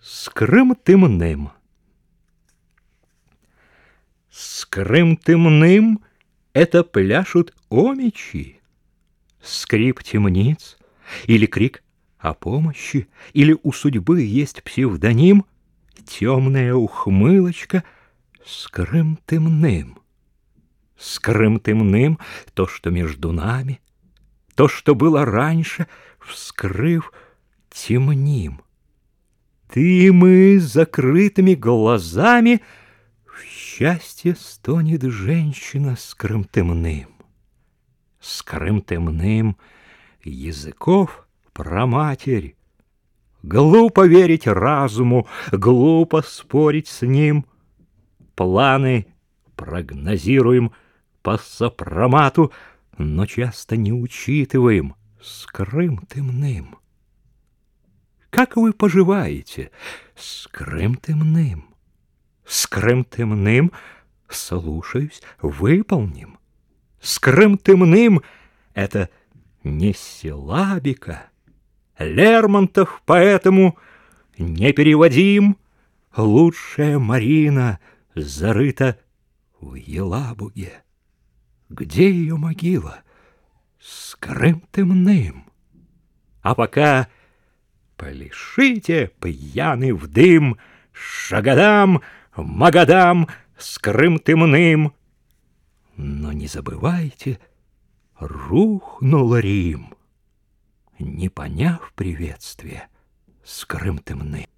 С Крым-Тымным С Крым-Тымным это пляшут омичи, Скрип темниц или крик о помощи, Или у судьбы есть псевдоним, Темная ухмылочка с Крым-Тымным. С Крым-Тымным то, что между нами, То, что было раньше, вскрыв, темним. Ты мы закрытыми глазами В счастье стонет женщина с крымтымным. С крымтымным языков проматерь. Глупо верить разуму, глупо спорить с ним. Планы прогнозируем по сопромату, Но часто не учитываем с крымтымным. Как вы поживаете? С Крым-Тымным. С Крым-Тымным слушаюсь, выполним. С Крым-Тымным это не силабика. Лермонтов поэтому не переводим. Лучшая Марина зарыта в Елабуге. Где ее могила? С Крым-Тымным. А пока Полишите, пьяный в дым, Шагадам, Магадам с Крым-Тымным. Но не забывайте, рухнул Рим, Не поняв приветствия с Крым-Тымным.